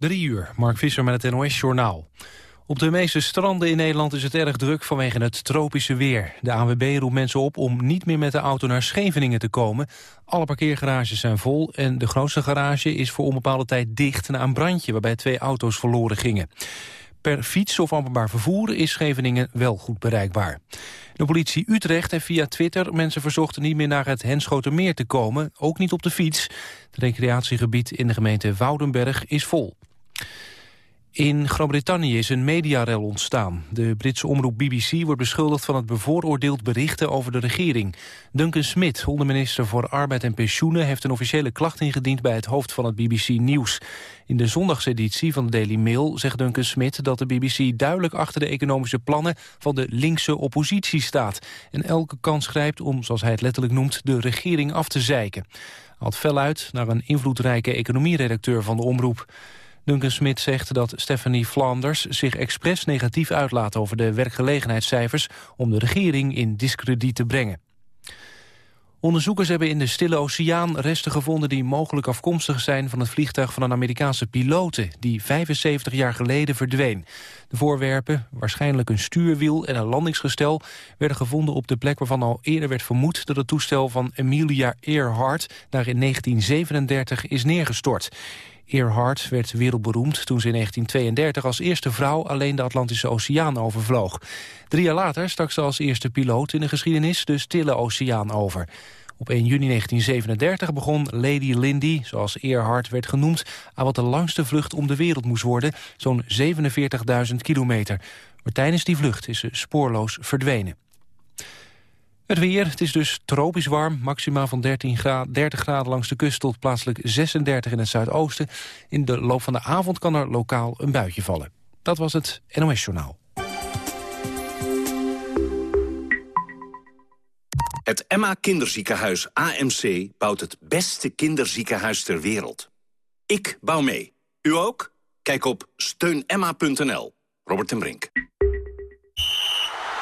Drie uur, Mark Visser met het NOS-journaal. Op de meeste stranden in Nederland is het erg druk vanwege het tropische weer. De ANWB roept mensen op om niet meer met de auto naar Scheveningen te komen. Alle parkeergarages zijn vol en de grootste garage is voor onbepaalde tijd dicht... na een brandje waarbij twee auto's verloren gingen. Per fiets of openbaar vervoer is Scheveningen wel goed bereikbaar. De politie Utrecht heeft via Twitter mensen verzocht niet meer naar het Henschotermeer te komen, ook niet op de fiets. Het recreatiegebied in de gemeente Woudenberg is vol. In Groot-Brittannië is een mediarel ontstaan. De Britse omroep BBC wordt beschuldigd van het bevooroordeeld berichten over de regering. Duncan Smith, onderminister voor Arbeid en Pensioenen... heeft een officiële klacht ingediend bij het hoofd van het BBC Nieuws. In de zondagseditie van de Daily Mail zegt Duncan Smith... dat de BBC duidelijk achter de economische plannen van de linkse oppositie staat... en elke kans grijpt om, zoals hij het letterlijk noemt, de regering af te zeiken. Hij had fel uit naar een invloedrijke economieredacteur van de omroep. Duncan Smit zegt dat Stephanie Flanders zich expres negatief uitlaat over de werkgelegenheidscijfers om de regering in discrediet te brengen. Onderzoekers hebben in de Stille Oceaan resten gevonden die mogelijk afkomstig zijn van het vliegtuig van een Amerikaanse pilote die 75 jaar geleden verdween. De voorwerpen, waarschijnlijk een stuurwiel en een landingsgestel, werden gevonden op de plek waarvan al eerder werd vermoed dat het toestel van Amelia Earhart daar in 1937 is neergestort. Earhart werd wereldberoemd toen ze in 1932 als eerste vrouw alleen de Atlantische Oceaan overvloog. Drie jaar later stak ze als eerste piloot in de geschiedenis de Stille Oceaan over. Op 1 juni 1937 begon Lady Lindy, zoals Earhart werd genoemd... aan wat de langste vlucht om de wereld moest worden, zo'n 47.000 kilometer. Maar tijdens die vlucht is ze spoorloos verdwenen. Het weer, het is dus tropisch warm. Maximaal van 13 graden, 30 graden langs de kust tot plaatselijk 36 in het zuidoosten. In de loop van de avond kan er lokaal een buitje vallen. Dat was het NOS Journaal. Het Emma Kinderziekenhuis AMC bouwt het beste kinderziekenhuis ter wereld. Ik bouw mee. U ook? Kijk op steunemma.nl. Robert ten Brink.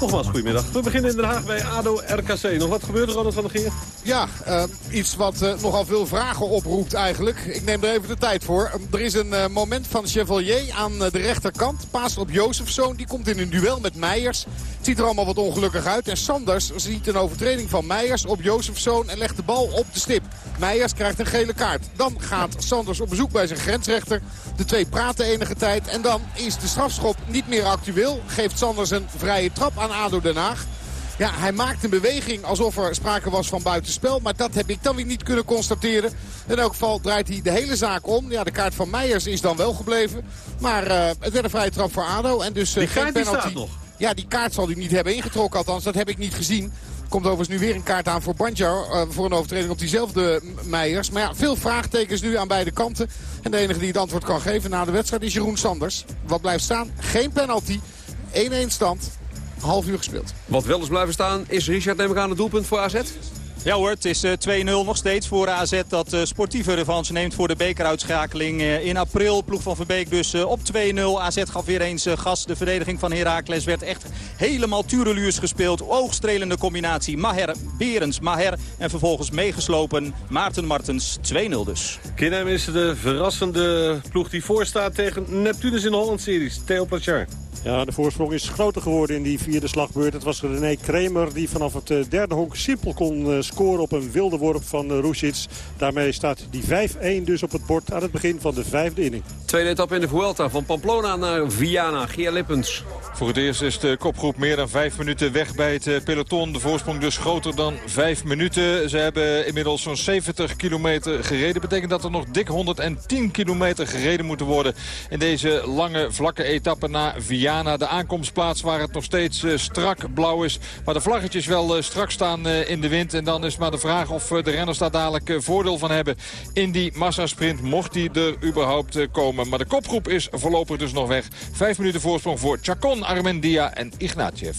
Nogmaals, goedemiddag. We beginnen in Den Haag bij ADO RKC. Nog wat gebeurt er, Ronald van der Gier? Ja, uh, iets wat uh, nogal veel vragen oproept eigenlijk. Ik neem er even de tijd voor. er is een moment van Chevalier aan de rechterkant. Paast op Jozefzoon. Die komt in een duel met Meijers. Het ziet er allemaal wat ongelukkig uit. En Sanders ziet een overtreding van Meijers op Jozefzoon en legt de bal op de stip. Meijers krijgt een gele kaart. Dan gaat Sanders op bezoek bij zijn grensrechter. De twee praten enige tijd. En dan is de strafschop niet meer actueel. Geeft Sanders een vrije trap aan ADO Den Haag. Ja, hij maakt een beweging alsof er sprake was van buitenspel. Maar dat heb ik dan weer niet kunnen constateren. In elk geval draait hij de hele zaak om. Ja, de kaart van Meijers is dan wel gebleven. Maar uh, het werd een vrije trap voor ADO. En dus, uh, die kaart penalty. staat nog. Ja, die kaart zal hij niet hebben ingetrokken. Althans, dat heb ik niet gezien. Komt overigens nu weer een kaart aan voor Banjar. Uh, voor een overtreding op diezelfde Meijers. Maar ja, veel vraagtekens nu aan beide kanten. En de enige die het antwoord kan geven na de wedstrijd is Jeroen Sanders. Wat blijft staan? Geen penalty. 1-1 stand half uur gespeeld. Wat wel eens blijven staan is Richard neem ik aan het doelpunt voor AZ? Ja hoor, het is 2-0 eh, nog steeds voor AZ dat uh, sportieve revanche neemt voor de bekeruitschakeling uh, in april. Ploeg van Verbeek dus op 2-0. AZ gaf weer eens gas. De verdediging van Heracles werd echt helemaal tureluurs gespeeld. Oogstrelende combinatie. Maher, Berens, Maher en vervolgens meegeslopen Maarten Martens 2-0 dus. Kinheim is de verrassende ploeg die voorstaat tegen Neptunus in de Holland-series. Theo Plachard. Ja, de voorsprong is groter geworden in die vierde slagbeurt. Het was René Kremer die vanaf het eh, derde honk simpel kon eh, scoren op een wilde worp van eh, Rusic. Daarmee staat die 5-1 dus op het bord aan het begin van de vijfde inning. Tweede etappe in de Vuelta van Pamplona naar Viana. Gia Lippens. Voor het eerst is de kopgroep meer dan vijf minuten weg bij het peloton. De voorsprong dus groter dan vijf minuten. Ze hebben inmiddels zo'n 70 kilometer gereden. Betekent dat er nog dik 110 kilometer gereden moeten worden in deze lange vlakke etappe naar Viana. Ljubljana. De aankomstplaats waar het nog steeds strak blauw is. Maar de vlaggetjes wel strak staan in de wind. En dan is maar de vraag of de renners daar dadelijk voordeel van hebben in die massasprint. Mocht die er überhaupt komen. Maar de kopgroep is voorlopig dus nog weg. Vijf minuten voorsprong voor Chacon, Armendia en Ignatiev.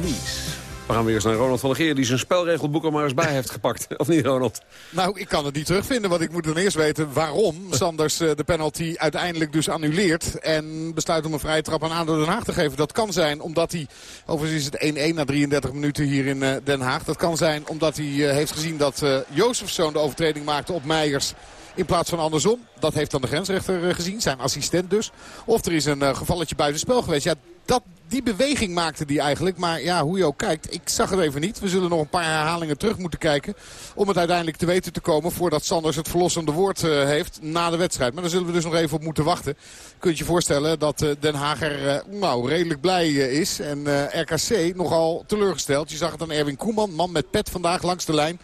Denise. We gaan weer eens naar Ronald van der Geer... die zijn spelregelboek er maar eens bij heeft gepakt. Of niet, Ronald? Nou, ik kan het niet terugvinden. Want ik moet dan eerst weten waarom Sanders eh, de penalty uiteindelijk dus annuleert. En besluit om een vrije trap aan ADO Den Haag te geven. Dat kan zijn omdat hij... Overigens is het 1-1 na 33 minuten hier in eh, Den Haag. Dat kan zijn omdat hij eh, heeft gezien dat Jozefzoon de overtreding maakte op Meijers... In plaats van andersom. Dat heeft dan de grensrechter gezien. Zijn assistent dus. Of er is een gevalletje buitenspel geweest. Ja, dat, die beweging maakte die eigenlijk. Maar ja, hoe je ook kijkt, ik zag het even niet. We zullen nog een paar herhalingen terug moeten kijken. Om het uiteindelijk te weten te komen voordat Sanders het verlossende woord uh, heeft na de wedstrijd. Maar daar zullen we dus nog even op moeten wachten. Kunt je voorstellen dat uh, Den Hager uh, nou, redelijk blij is. En RKC nogal teleurgesteld. Je zag het aan Erwin Koeman, man met pet vandaag langs de lijn.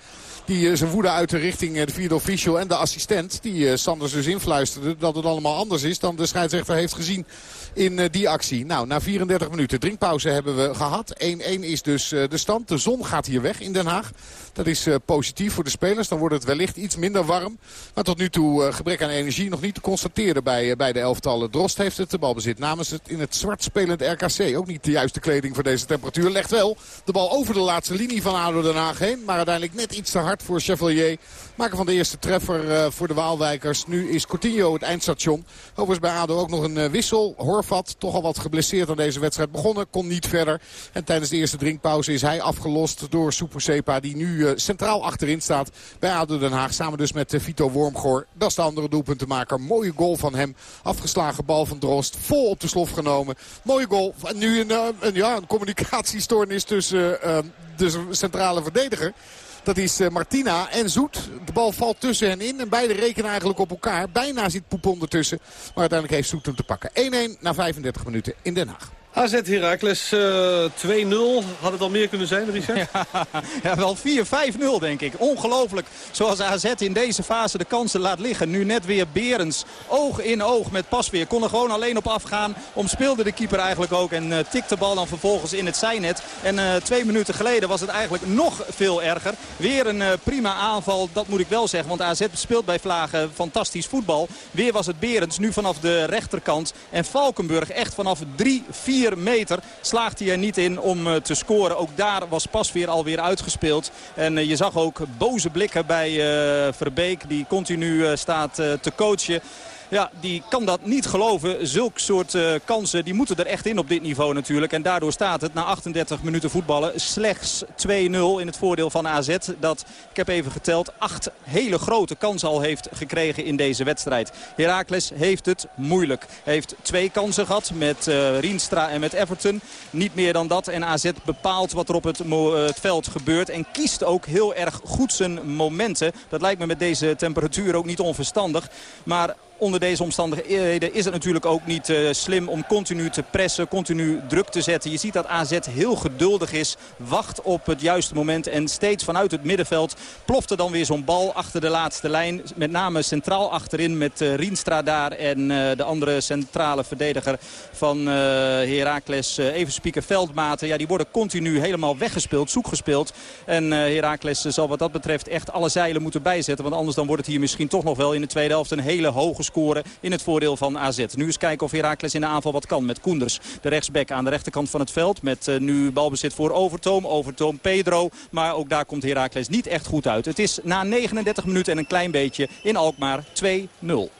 Die zijn woede uit de richting de vierde official en de assistent. Die Sanders dus influisterde dat het allemaal anders is dan de scheidsrechter heeft gezien in eh, die actie. Nou, na 34 minuten drinkpauze hebben we gehad. 1-1 is dus eh, de stand. De zon gaat hier weg in Den Haag. Dat is positief voor de spelers. Dan wordt het wellicht iets minder warm. Maar tot nu toe gebrek aan energie nog niet te constateren bij, bij de elftallen. Drost heeft het de balbezit namens het in het zwart spelend RKC. Ook niet de juiste kleding voor deze temperatuur. Legt wel de bal over de laatste linie van ADO Den Haag heen. Maar uiteindelijk net iets te hard voor Chevalier. Maken van de eerste treffer voor de Waalwijkers. Nu is Coutinho het eindstation. Overigens bij ADO ook nog een wissel. Horvat, toch al wat geblesseerd aan deze wedstrijd begonnen. Kon niet verder. En tijdens de eerste drinkpauze is hij afgelost door Sepa Die nu uh, centraal achterin staat bij ADO Den Haag. Samen dus met Vito Wormgoor. Dat is de andere doelpuntenmaker. Mooie goal van hem. Afgeslagen bal van Drost. Vol op de slof genomen. Mooie goal. En nu een, een, ja, een communicatiestoornis tussen de centrale verdediger. Dat is Martina en Zoet. De bal valt tussen hen in. En beide rekenen eigenlijk op elkaar. Bijna zit Poepon ertussen. Maar uiteindelijk heeft Zoet hem te pakken. 1-1 na 35 minuten in Den Haag. AZ Heracles uh, eh, 2-0. Had het al meer kunnen zijn, Richard? Ja, ja wel 4-5-0 denk ik. Ongelooflijk zoals AZ in deze fase de kansen laat liggen. Nu net weer Berens oog in oog met Pasveer. Kon er gewoon alleen op afgaan. Omspeelde de keeper eigenlijk ook en uh, tikte de bal dan vervolgens in het zijnet. En uh, twee minuten geleden was het eigenlijk nog veel erger. Weer een prima aanval, dat moet ik wel zeggen. Want AZ speelt bij Vlagen fantastisch voetbal. Weer was het Berens, nu vanaf de rechterkant. En Valkenburg echt vanaf 3, 4 4 meter slaagt hij er niet in om te scoren. Ook daar was Pasveer alweer uitgespeeld. En je zag ook boze blikken bij Verbeek die continu staat te coachen. Ja, die kan dat niet geloven. Zulk soort uh, kansen die moeten er echt in op dit niveau natuurlijk. En daardoor staat het na 38 minuten voetballen slechts 2-0 in het voordeel van AZ. Dat, ik heb even geteld, acht hele grote kansen al heeft gekregen in deze wedstrijd. Heracles heeft het moeilijk. Heeft twee kansen gehad met uh, Rienstra en met Everton. Niet meer dan dat. En AZ bepaalt wat er op het, uh, het veld gebeurt. En kiest ook heel erg goed zijn momenten. Dat lijkt me met deze temperatuur ook niet onverstandig. Maar onder deze omstandigheden is het natuurlijk ook niet uh, slim om continu te pressen, continu druk te zetten. Je ziet dat AZ heel geduldig is, wacht op het juiste moment en steeds vanuit het middenveld ploft er dan weer zo'n bal achter de laatste lijn. Met name centraal achterin met uh, Rienstra daar en uh, de andere centrale verdediger van Heracles, even spieken Veldmaten. Ja, die worden continu helemaal weggespeeld, zoekgespeeld. En Heracles zal wat dat betreft echt alle zeilen moeten bijzetten. Want anders dan wordt het hier misschien toch nog wel in de tweede helft een hele hoge scoren in het voordeel van AZ. Nu eens kijken of Heracles in de aanval wat kan met Koenders. De rechtsback aan de rechterkant van het veld met uh, nu balbezit voor Overtoom. Overtoom Pedro. Maar ook daar komt Heracles niet echt goed uit. Het is na 39 minuten en een klein beetje in Alkmaar 2-0.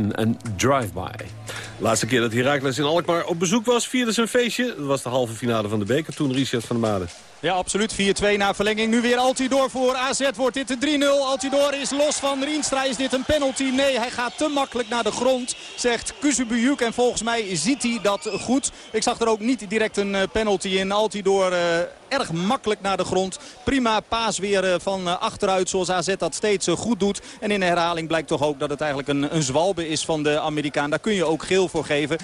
Train en Drive-By. Laatste keer dat Heracles in Alkmaar op bezoek was, vierde zijn feestje. Dat was de halve finale van de beker toen Richard van der Made. Ja, absoluut. 4-2 na verlenging. Nu weer Altidor voor AZ. Wordt dit de 3-0. Altidor is los van Rienstra. Is dit een penalty? Nee, hij gaat te makkelijk naar de grond, zegt Kuzubujuk. En volgens mij ziet hij dat goed. Ik zag er ook niet direct een eh, penalty in. Altidor uh, erg makkelijk naar de grond. Prima paas weer uh, van achteruit zoals AZ dat steeds goed doet. En in de herhaling blijkt toch ook dat het eigenlijk een, een zwalbe is van de Amerikaan. Daar kun je ook geel voor geven. 2-0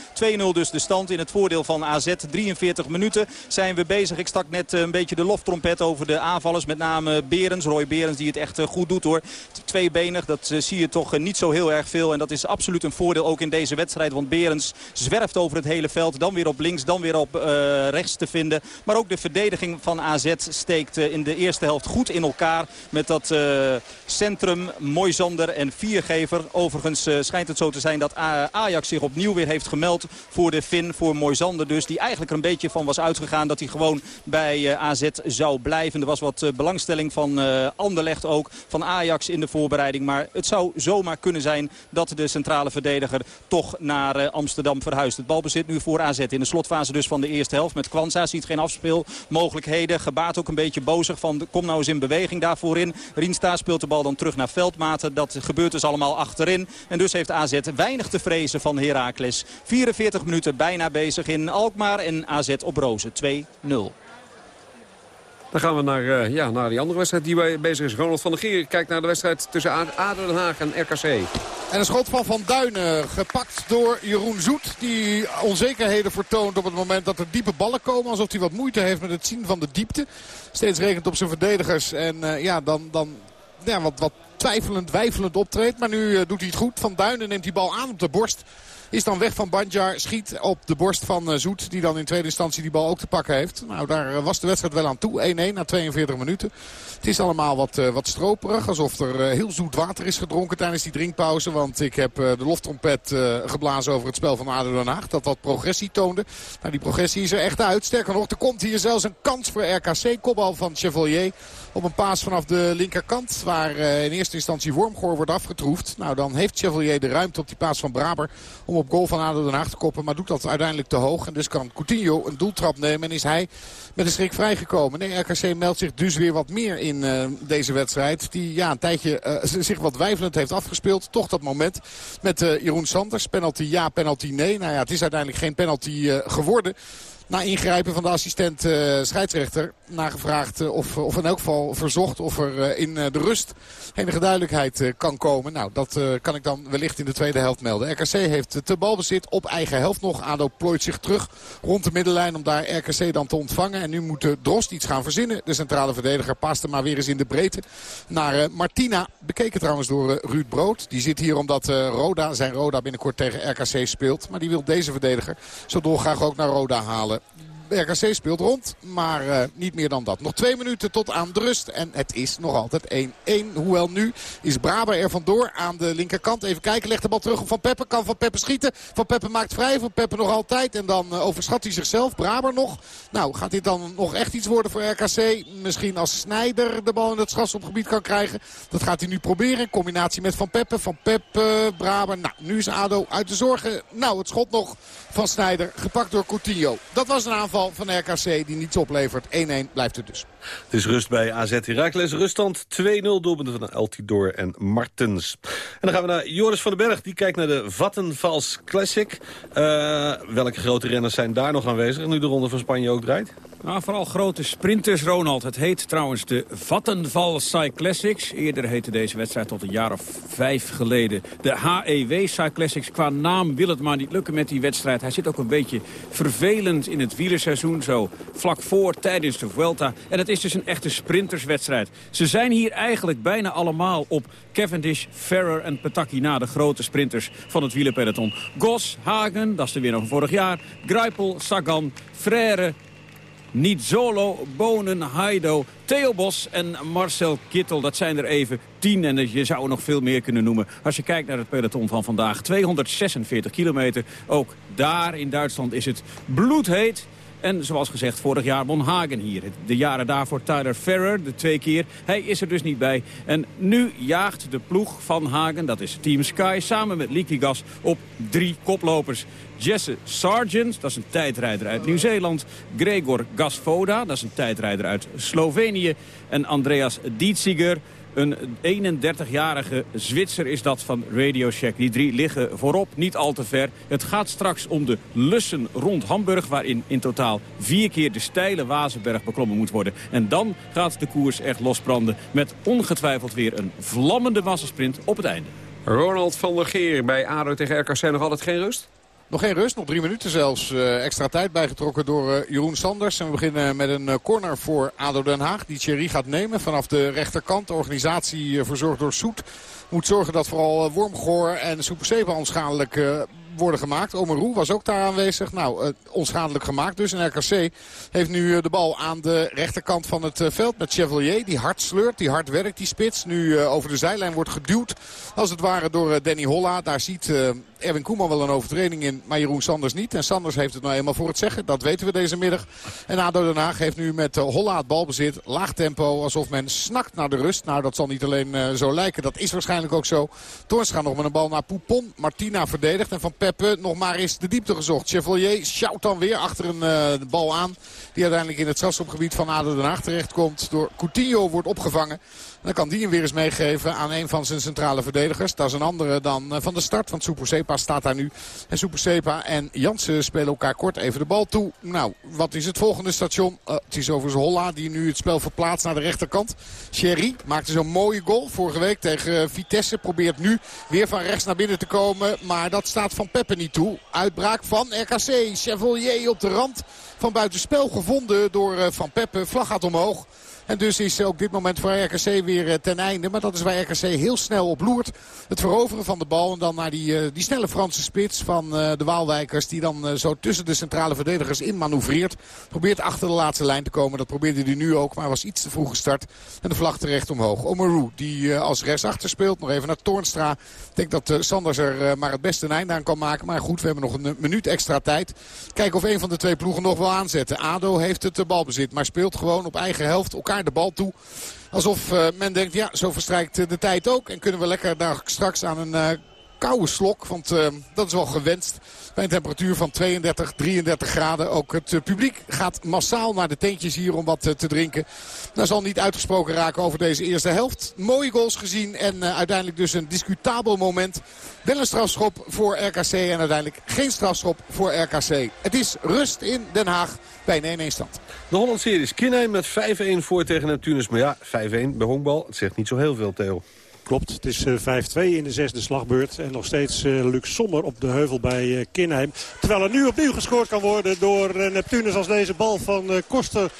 dus de stand in het voordeel van AZ. 43 minuten zijn we bezig. Ik stak net een beetje de loftrompet over de aanvallers. Met name Berens, Roy Berens die het echt eh, goed doet hoor. Tweebenig, dat eh, zie je toch eh, niet zo heel erg veel. En dat is absoluut een voordeel ook in deze wedstrijd. Want Berens zwerft over het hele veld. Dan weer op links, dan weer op rechts te vinden. Maar ook de verdediging van AZ steekt in de eerste helft goed in elkaar. Met dat centrum Moisander en Viergever. Overigens schijnt het zo te zijn dat Ajax zich opnieuw weer heeft gemeld voor de Fin. Voor Moisander dus. Die eigenlijk er een beetje van was uitgegaan dat hij gewoon bij AZ zou blijven. Er was wat eh, belangstelling van uh, Anderlecht ook, van Ajax in de voorbereiding. Maar het zou zomaar kunnen zijn dat de centrale verdediger toch naar uh, Amsterdam verhuist. Het balbezit nu voor AZ in de slotfase dus van de eerste helft. Met Kwanza ziet geen afspeelmogelijkheden. Gebaat ook een beetje bozig van kom nou eens in beweging daarvoor in. Riensta speelt de bal dan terug naar Veldmaten. Dat gebeurt dus allemaal achterin. En dus heeft AZ weinig te vrezen van Heracles. 44 minuten bijna bezig in Alkmaar en AZ op Rozen 2-0. Dan gaan we naar, uh, ja, naar die andere wedstrijd die bezig is. Ronald van der Gier kijkt naar de wedstrijd tussen Aden Den Haag en RKC. En een schot van Van Duinen gepakt door Jeroen Zoet. Die onzekerheden vertoont op het moment dat er diepe ballen komen. Alsof hij wat moeite heeft met het zien van de diepte. Steeds rekent op zijn verdedigers. En uh, ja, dan, dan ja, wat, wat twijfelend, wijfelend optreedt. Maar nu uh, doet hij het goed. Van Duinen neemt die bal aan op de borst. Is dan weg van Banjar. Schiet op de borst van eh, Zoet. Die dan in tweede instantie die bal ook te pakken heeft. Nou, daar eh, was de wedstrijd wel aan toe. 1-1 na 42 minuten. Het is allemaal wat, uh, wat stroperig. Alsof er uh, heel zoet water is gedronken tijdens die drinkpauze. Want ik heb uh, de loftrompet geblazen over het spel van ADO Den Haag. Dat wat progressie toonde. Nou, die progressie is er echt uit. Sterker nog, er komt hier zelfs een kans voor RKC. Kopbal van Chevalier op een paas vanaf de linkerkant. Waar in eerste instantie Wormgoor wordt afgetroefd. Nou, dan heeft Chevalier de ruimte op die paas van Braber. Om op goal van ADO Den Haag te koppen. Maar doet dat uiteindelijk te hoog. En dus kan Coutinho een doeltrap nemen. En is hij met een schrik vrijgekomen. Nee, RKC meldt zich dus weer wat meer in uh, deze wedstrijd. Die ja, een tijdje uh, zich wat wijfelend heeft afgespeeld. Toch dat moment met uh, Jeroen Sanders. Penalty ja, penalty nee. Nou ja, het is uiteindelijk geen penalty geworden na ingrijpen van de assistent uh, scheidsrechter nagevraagd uh, of, of in elk geval verzocht of er uh, in de rust enige duidelijkheid kan komen. Nou, dat kan ik dan wellicht in de tweede helft melden. RKC heeft de balbezit op eigen helft nog. ADO plooit zich terug rond de middenlijn om daar RKC dan te ontvangen. En nu moet Drost iets gaan verzinnen. De centrale verdediger past er maar weer eens in de breedte naar Martina. Bekeken trouwens door Ruud Brood. Die zit hier omdat Roda, zijn Roda binnenkort tegen RKC speelt. Maar die wil deze verdediger zo dolgraag ook naar Roda halen. it. RKC speelt rond, maar uh, niet meer dan dat. Nog twee minuten tot aan de rust en het is nog altijd 1-1. Hoewel nu is Braber er vandoor aan de linkerkant. Even kijken, legt de bal terug op Van Peppe. Kan Van Peppe schieten. Van Peppe maakt vrij, Van Peppe nog altijd. En dan uh, overschat hij zichzelf. Braber nog. Nou, gaat dit dan nog echt iets worden voor RKC? Misschien als Snijder de bal in het strafschopgebied kan krijgen. Dat gaat hij nu proberen. In combinatie met Van Peppe. Van Peppe, Braber. Nou, nu is ADO uit de zorgen. Nou, het schot nog van Snijder. Gepakt door Coutinho. Dat was een aanval van RKC die niets oplevert. 1-1 blijft het dus. Het is rust bij AZ Heracles. Ruststand 2-0 doelpunten van Altidor en Martens. En dan gaan we naar Joris van den Berg. Die kijkt naar de Vattenfalls Classic. Uh, welke grote renners zijn daar nog aanwezig? Nu de Ronde van Spanje ook draait. Nou, vooral grote sprinters, Ronald. Het heet trouwens de Vattenfall Cyclassics. Eerder heette deze wedstrijd tot een jaar of vijf geleden de HEW Cyclassics. Qua naam wil het maar niet lukken met die wedstrijd. Hij zit ook een beetje vervelend in het wielerseizoen. Zo vlak voor, tijdens de Vuelta. En het is dus een echte sprinterswedstrijd. Ze zijn hier eigenlijk bijna allemaal op Cavendish, Ferrer en Pataki na de grote sprinters van het wielerpeloton. Gos, Hagen, dat is de winnaar van vorig jaar. Greipel, Sagan, Frère, Nizzolo, Bonen, Haido, Theo Bos en Marcel Kittel. Dat zijn er even tien en je zou er nog veel meer kunnen noemen. Als je kijkt naar het peloton van vandaag. 246 kilometer. Ook daar in Duitsland is het bloedheet. En zoals gezegd, vorig jaar won Hagen hier. De jaren daarvoor Tyler Ferrer, de twee keer. Hij is er dus niet bij. En nu jaagt de ploeg van Hagen, dat is Team Sky... samen met Leaky Gas op drie koplopers. Jesse Sargent, dat is een tijdrijder uit Nieuw-Zeeland. Gregor Gasvoda, dat is een tijdrijder uit Slovenië. En Andreas Dietziger, een 31-jarige Zwitser is dat van Radio Shack. Die drie liggen voorop, niet al te ver. Het gaat straks om de lussen rond Hamburg... waarin in totaal vier keer de steile Wazenberg beklommen moet worden. En dan gaat de koers echt losbranden... met ongetwijfeld weer een vlammende massasprint op het einde. Ronald van der Geer bij ADO tegen RKC nog altijd geen rust? Nog geen rust, nog drie minuten zelfs. Uh, extra tijd bijgetrokken door uh, Jeroen Sanders. En we beginnen met een uh, corner voor ADO Den Haag. Die Thierry gaat nemen vanaf de rechterkant. De organisatie verzorgd door Soet. Moet zorgen dat vooral Wormgoor en Soeperseba onschadelijk worden gemaakt. Omeroe was ook daar aanwezig. Nou, onschadelijk gemaakt dus. En RKC heeft nu de bal aan de rechterkant van het veld met Chevalier. Die hard sleurt, die hard werkt, die spits. Nu over de zijlijn wordt geduwd. Als het ware door Danny Holla. Daar ziet Erwin Koeman wel een overtreding in, maar Jeroen Sanders niet. En Sanders heeft het nou eenmaal voor het zeggen. Dat weten we deze middag. En ADO Den Haag heeft nu met Holla het balbezit. Laag tempo, alsof men snakt naar de rust. Nou, dat zal niet alleen zo lijken. Dat is waarschijnlijk ook zo. Toorns gaat nog met een bal naar Poupon. Martina verdedigt. En van Peppe nog maar eens de diepte gezocht. Chevalier sjouwt dan weer achter een uh, bal aan. Die uiteindelijk in het strafschopgebied van ADO Den Haag terechtkomt. Door Coutinho wordt opgevangen. Dan kan die hem weer eens meegeven aan een van zijn centrale verdedigers. Dat is een andere dan eh, van de start. Want Sepa staat daar nu. En Sepa en Jansen spelen elkaar kort even de bal toe. Nou, wat is het volgende station? Uh, het is overigens Holla die nu het spel verplaatst naar de rechterkant. Sherry maakte zo'n mooie goal vorige week tegen Vitesse. Probeert nu weer van rechts naar binnen te komen. Maar dat staat van Peppe niet toe. Uitbraak van RKC. Chevalier op de rand van buitenspel gevonden door Van Peppe. Vlag gaat omhoog. En dus is ook dit moment voor RKC weer eh, ten einde. Maar dat is waar RKC heel snel op loert. Het veroveren van de bal en dan naar die, eh, die snelle Franse spits van eh, de Waalwijkers. Die dan zo tussen de centrale verdedigers in manoeuvreert. Probeert achter de laatste lijn te komen. Dat probeerde hij nu ook, maar was iets te vroeg gestart. En de vlag terecht omhoog. Omaru die als rechtsachter speelt. Nog even naar Toornstra. Ik denk dat Sanders er maar het beste een einde aan kan maken. Maar goed, we hebben nog een minuut extra tijd. Kijken of een van de twee ploegen nog wel aanzetten. ADO heeft het balbezit, maar speelt gewoon op eigen helft elkaar de bal toe. Alsof uh, men denkt, ja, zo verstrijkt de tijd ook. En kunnen we lekker daar straks aan een uh, koude slok. Want dat is wel gewenst. Bij een temperatuur van 32, 33 graden. Ook het publiek gaat massaal naar de tentjes hier om wat te drinken. Dat zal niet uitgesproken raken over deze eerste helft. Mooie goals gezien en uiteindelijk dus een discutabel moment. Wel een strafschop voor RKC en uiteindelijk geen strafschop voor RKC. Het is rust in Den Haag bij een 1-1 stand. De Holland-series Kinheim met 5-1 voor tegen Neptunus. Maar ja, 5-1 bij honkbal, het zegt niet zo heel veel, Theo. Klopt, het is 5-2 eh, in de zesde slagbeurt. En nog steeds uh, Luc Sommer op de heuvel bij uh, Kinheim. Terwijl er nu opnieuw gescoord kan worden door Neptunus als deze bal van Koster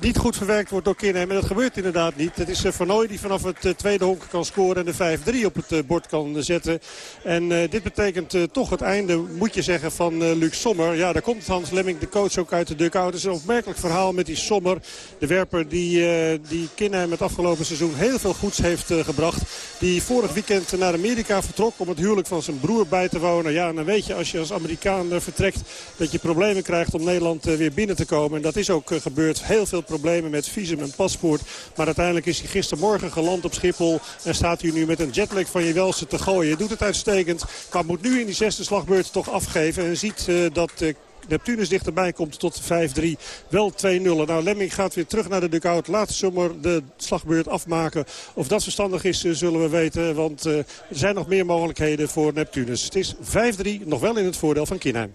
niet goed verwerkt wordt door Kinheim. En dat gebeurt inderdaad niet. Het is uh, Van die vanaf het uh, tweede honk kan scoren en de 5-3 op het uh, bord kan zetten. En dit betekent toch het einde, moet je zeggen, van Luc Sommer. Ja, daar komt Hans Lemming, de coach, ook uit de dugout. Het is een opmerkelijk verhaal met die Sommer. De werper die, die Kinheim het afgelopen seizoen heel veel goeds heeft gebracht. Die vorig weekend naar Amerika vertrok om het huwelijk van zijn broer bij te wonen. Ja, en dan weet je als je als Amerikaan vertrekt dat je problemen krijgt om Nederland weer binnen te komen. En dat is ook gebeurd. Heel veel problemen met visum en paspoort. Maar uiteindelijk is hij gistermorgen geland op Schiphol. En staat hij nu met een jetlag van je welste te gooien. Hij doet het uitstekend. Maar moet nu in die zesde slagbeurt toch afgeven. En ziet uh, dat... Uh, Neptunus dichterbij komt tot 5-3. Wel 2-0. Nou, Lemming gaat weer terug naar de dugout. Laat zomaar de slagbeurt afmaken. Of dat verstandig is, eh, zullen we weten. Want er zijn nog meer mogelijkheden voor Neptunus. Het is 5-3, nog wel in het voordeel van Kinheim.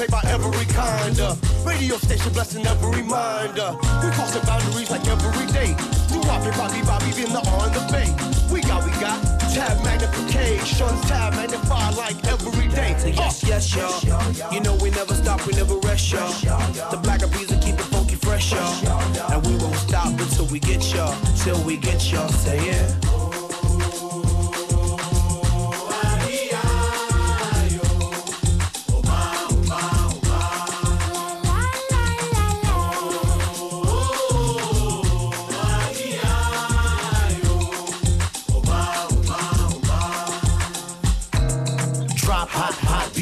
Played by every kind of radio station blessing every mind. Uh, we crossing boundaries like every day. Do Bobby, Bobby, Bobby, in the on the bay. We got, we got tab magnification, tab magnified like every day. So yes, yes, y'all. You know we never stop, we never rest, y'all. The black bees will keep it funky fresh, y'all. And we won't stop until we get y'all, till we get y'all. Say yeah.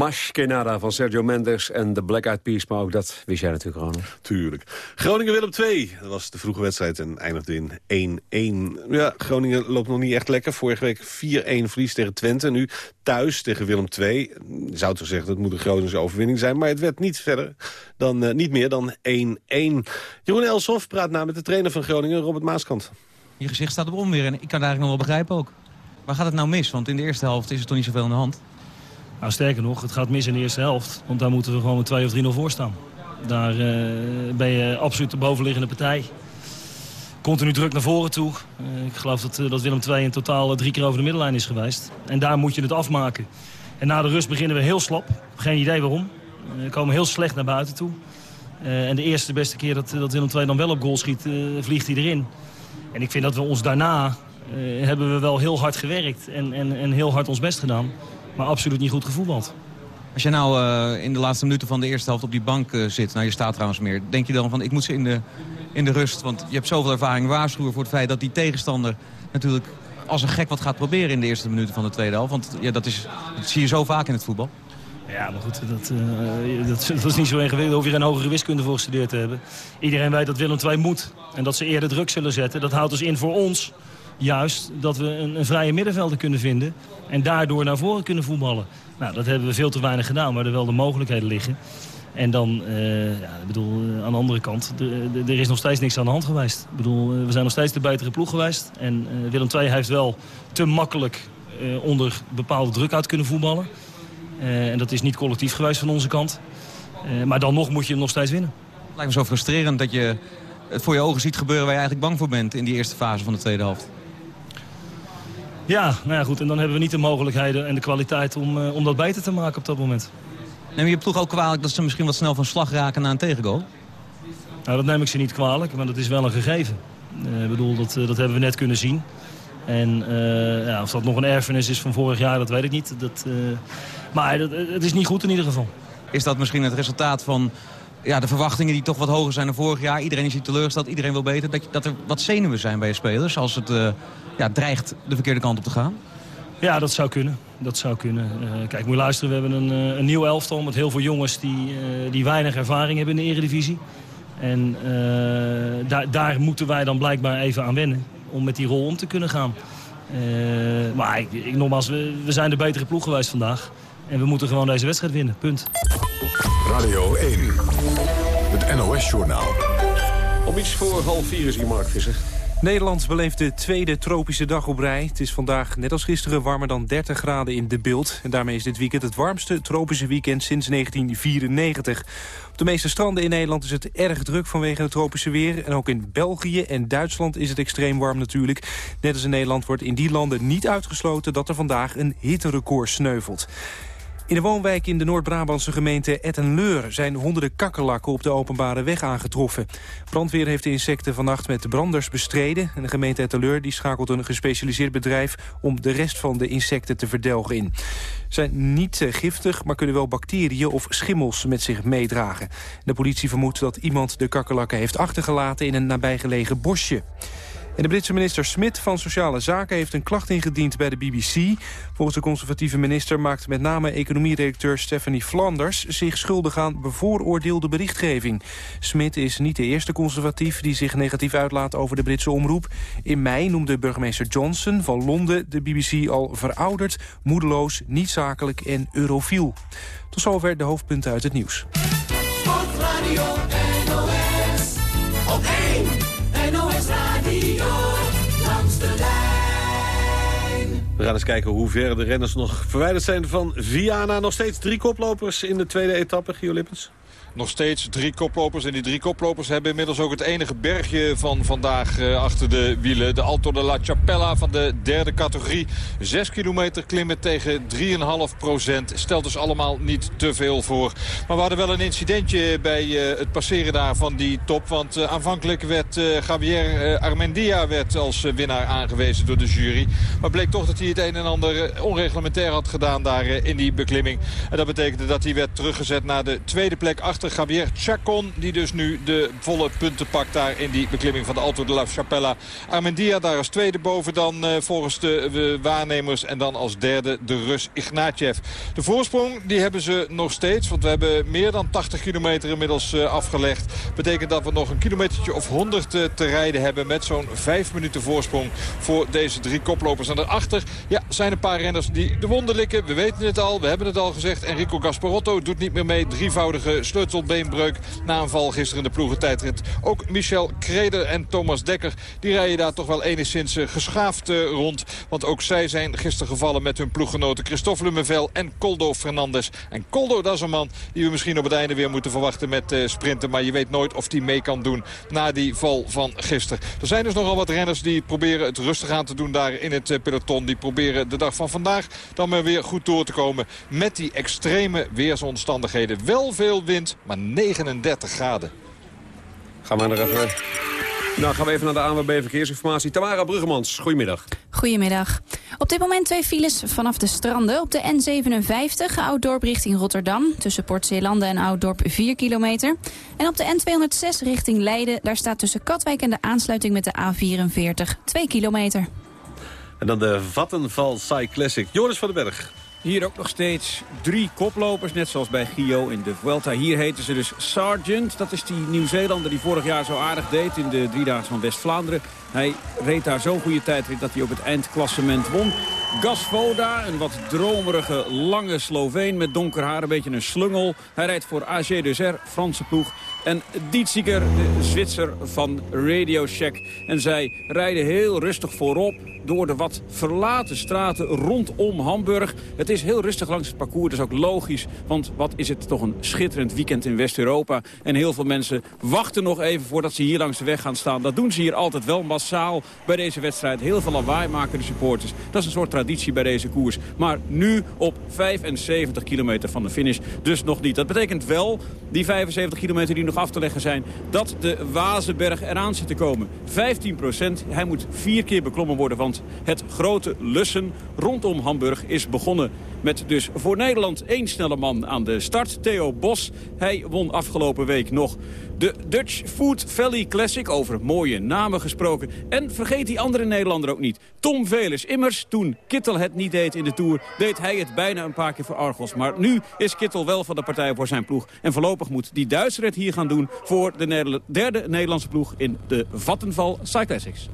Mash Kenada van Sergio Mendes en de Black Eyed Peas. Maar ook dat wist jij natuurlijk, gewoon. Tuurlijk. Groningen-Willem 2. Dat was de vroege wedstrijd en eindigde in 1-1. Ja, Groningen loopt nog niet echt lekker. Vorige week 4-1 verlies tegen Twente. Nu thuis tegen Willem 2. Je zou toch zeggen dat het moet een Groningse overwinning zijn. Maar het werd niet, verder dan, uh, niet meer dan 1-1. Jeroen Elshoff praat na met de trainer van Groningen, Robert Maaskant. Je gezicht staat op onweer en ik kan het eigenlijk nog wel begrijpen ook. Waar gaat het nou mis? Want in de eerste helft is er toch niet zoveel aan de hand? Nou, sterker nog, het gaat mis in de eerste helft. Want daar moeten we gewoon met 2 of 3-0 voor staan. Daar uh, ben je absoluut de bovenliggende partij. Continu druk naar voren toe. Uh, ik geloof dat, uh, dat Willem II in totaal drie keer over de middellijn is geweest. En daar moet je het afmaken. En na de rust beginnen we heel slap. Geen idee waarom. we komen heel slecht naar buiten toe. en de eerste beste keer dat, dat Willem II dan wel op goal schiet, vliegt hij erin. En ik vind dat we ons daarna hebben we wel heel hard gewerkt en, en, en heel hard ons best gedaan maar absoluut niet goed gevoetbald. Als je nou uh, in de laatste minuten van de eerste helft op die bank uh, zit... nou je staat trouwens meer, denk je dan van ik moet ze in de, in de rust... want je hebt zoveel ervaring waarschuwen voor het feit dat die tegenstander... natuurlijk als een gek wat gaat proberen in de eerste minuten van de tweede helft. Want ja, dat, is, dat zie je zo vaak in het voetbal. Ja, maar goed, dat, uh, dat, dat, is niet zo ingewikkeld. Hoef je geen hogere wiskunde voor gestudeerd te hebben. Iedereen weet dat Willem II moet. En dat ze eerder druk zullen zetten. Dat houdt dus in voor ons juist dat we een, een vrije middenvelder kunnen vinden. En daardoor naar voren kunnen voetballen. Nou, dat hebben we veel te weinig gedaan, maar er wel de mogelijkheden liggen. En dan, uh, ja, ik bedoel, uh, aan de andere kant, er is nog steeds niks aan de hand geweest. Ik bedoel, uh, we zijn nog steeds de betere ploeg geweest. En Willem II heeft wel te makkelijk onder bepaalde druk uit kunnen voetballen. en dat is niet collectief geweest van onze kant. maar dan nog moet je nog steeds winnen. Het lijkt me zo frustrerend dat je het voor je ogen ziet gebeuren waar je eigenlijk bang voor bent in die eerste fase van de tweede helft. Ja, nou ja, goed. En dan hebben we niet de mogelijkheden en de kwaliteit om, uh, om dat beter te maken op dat moment. Neem je ploeg ook kwalijk dat ze misschien wat snel van slag raken na een tegengoal? Nou, dat neem ik ze niet kwalijk, maar dat is wel een gegeven. Uh, ik bedoel, dat, uh, dat hebben we net kunnen zien. En ja, of dat nog een erfenis is van vorig jaar, dat weet ik niet. Dat, maar dat, het is niet goed in ieder geval. Is dat misschien het resultaat van ja, de verwachtingen die toch wat hoger zijn dan vorig jaar. Iedereen is hier teleurgesteld, iedereen wil beter. Dat, dat er wat zenuwen zijn bij je spelers als het uh, ja, dreigt de verkeerde kant op te gaan? Ja, dat zou kunnen. Dat zou kunnen. Uh, kijk, moet je luisteren. We hebben een, uh, een nieuw elftal met heel veel jongens die, die weinig ervaring hebben in de eredivisie. En daar, daar moeten wij dan blijkbaar even aan wennen om met die rol om te kunnen gaan. maar ik, ik, nogmaals, we, we zijn de betere ploeg geweest vandaag. En we moeten gewoon deze wedstrijd winnen. Punt. Radio 1. Het NOS-journaal. Om iets voor half vier is hier Mark Visser. Nederland beleeft de tweede tropische dag op rij. Het is vandaag, net als gisteren, warmer dan 30 graden in de beeld. En daarmee is dit weekend het warmste tropische weekend sinds 1994. Op de meeste stranden in Nederland is het erg druk vanwege het tropische weer. En ook in België en Duitsland is het extreem warm natuurlijk. Net als in Nederland wordt in die landen niet uitgesloten... dat er vandaag een hitterecord sneuvelt. In de woonwijk in de Noord-Brabantse gemeente Ettenleur... zijn honderden kakkerlakken op de openbare weg aangetroffen. Brandweer heeft de insecten vannacht met branders bestreden. En de gemeente Ettenleur die schakelt een gespecialiseerd bedrijf... om de rest van de insecten te verdelgen in. Ze zijn niet eh, giftig, maar kunnen wel bacteriën of schimmels met zich meedragen. De politie vermoedt dat iemand de kakkerlakken heeft achtergelaten... in een nabijgelegen bosje. De Britse minister Smith van Sociale Zaken heeft een klacht ingediend bij de BBC. Volgens de conservatieve minister maakt met name economieredacteur Stephanie Flanders zich schuldig aan bevooroordeelde berichtgeving. Smith is niet de eerste conservatief die zich negatief uitlaat over de Britse omroep. In mei noemde burgemeester Johnson van Londen de BBC al verouderd, moedeloos, niet zakelijk en eurofiel. Tot zover de hoofdpunten uit het nieuws. Sportradio We gaan eens kijken hoe ver de renners nog verwijderd zijn van Viana. Nog steeds drie koplopers in de tweede etappe, Gio Lippens. Nog steeds drie koplopers. En die drie koplopers hebben inmiddels ook het enige bergje van vandaag uh, achter de wielen. De Alto de la Chapella van de derde categorie. Zes kilometer klimmen tegen 3,5 procent. Stelt dus allemaal niet te veel voor. Maar we hadden wel een incidentje bij uh, het passeren daar van die top. Want uh, aanvankelijk werd Javier Armendia werd als winnaar aangewezen door de jury. Maar bleek toch dat hij het een en ander onreglementair had gedaan daar in die beklimming. En dat betekende dat hij werd teruggezet naar de tweede plek achter Javier Chacon. Die dus nu de volle punten pakt daar in die beklimming van de Alto de la Chapella. Armendia daar als tweede boven dan uh, volgens de waarnemers. En dan als derde de Rus Ignatjev. De voorsprong die hebben ze nog steeds. Want we hebben meer dan 80 kilometer inmiddels uh, afgelegd. Betekent dat we nog een kilometertje of 100 te rijden hebben. Met zo'n 5 minuten voorsprong voor deze drie koplopers. En daarachter ja, zijn een paar renners die de wonden likken. We weten het al, we hebben het al gezegd. Enrico Gasparotto doet niet meer mee. Drievoudige sleutelbeenbreuk na een val gisteren in de ploegentijdrit. Ook Michel Kreder en Thomas Dekker die rijden daar toch wel enigszins uh, geschaafd uh, rond. Want ook zij zijn gisteren gevallen met hun ploeggenoten Christophe Lumevel en Coldo Fernandes. En Coldo, dat is een man die we misschien op het einde weer moeten verwachten met uh, sprinten. Maar je weet nooit of die mee kan doen na die val van gisteren. Er zijn dus nogal wat renners die proberen het rustig aan te doen daar in het peloton. Die proberen de dag van vandaag dan maar weer goed door te komen met die extreme weersomstandigheden. Wel veel wind, maar 39 graden. Gaan we nog even... Nou, gaan we even naar de ANWB Verkeersinformatie. Tamara Bruggemans, goedemiddag. Goedemiddag. Op dit moment twee files vanaf de stranden. Op de N57, Ouddorp richting Rotterdam. Tussen Port Zeelanden en Ouddorp 4 kilometer. En op de N206 richting Leiden. Daar staat tussen Katwijk en de aansluiting met de A44 2 kilometer. En dan de Vattenval Sai Classic. Joris van den Berg. Hier ook nog steeds drie koplopers, net zoals bij Gio in de Vuelta. Hier heten ze dus Sargent. Dat is die Nieuw-Zeelander die vorig jaar zo aardig deed in de Driedaagse van West-Vlaanderen. Hij reed daar zo'n goede tijd dat hij ook het eindklassement won. Gasvoda, een wat dromerige, lange Sloveen met donker haar, een beetje een slungel. Hij rijdt voor AG Deser, Franse ploeg. En Dietziger, de Zwitser van Radio Shack. En zij rijden heel rustig voorop door de wat verlaten straten rondom Hamburg. Het is heel rustig langs het parcours, dat is ook logisch. Want wat is het toch een schitterend weekend in West-Europa. En heel veel mensen wachten nog even voordat ze hier langs de weg gaan staan. Dat doen ze hier altijd wel massaal bij deze wedstrijd. Heel veel lawaai maken de supporters. Dat is een soort traditie bij deze koers. Maar nu op 75 kilometer van de finish dus nog niet. Dat betekent wel, die 75 kilometer die nog af te leggen zijn... dat de Wazenberg eraan zit te komen. 15 procent. Hij moet vier keer beklommen worden, want het grote lussen rondom Hamburg is begonnen. Met dus voor Nederland één snelle man aan de start, Theo Bos. Hij won afgelopen week nog de Dutch Food Valley Classic, over mooie namen gesproken. En vergeet die andere Nederlander ook niet. Tom Velers. Immers, toen Kittel het niet deed in de Tour, deed hij het bijna een paar keer voor Argos. Maar nu is Kittel wel van de partij voor zijn ploeg. En voorlopig moet die Duitser het hier gaan doen voor de derde Nederlandse ploeg in de Vattenval Cyclassics.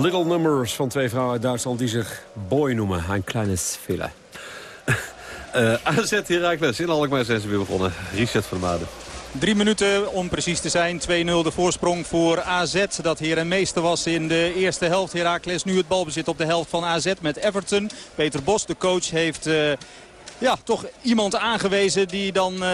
Little Numbers van twee vrouwen uit Duitsland die zich Boy noemen. Een kleines Fille. Uh, AZ Heracles in Alkmaar zijn ze weer begonnen. Richard van Maden. Drie minuten om precies te zijn. 2-0 de voorsprong voor AZ. Dat hier een meester was in de eerste helft. Heracles nu het balbezit op de helft van AZ met Everton. Peter Bos, de coach, heeft... Uh, ja, toch iemand aangewezen die dan uh,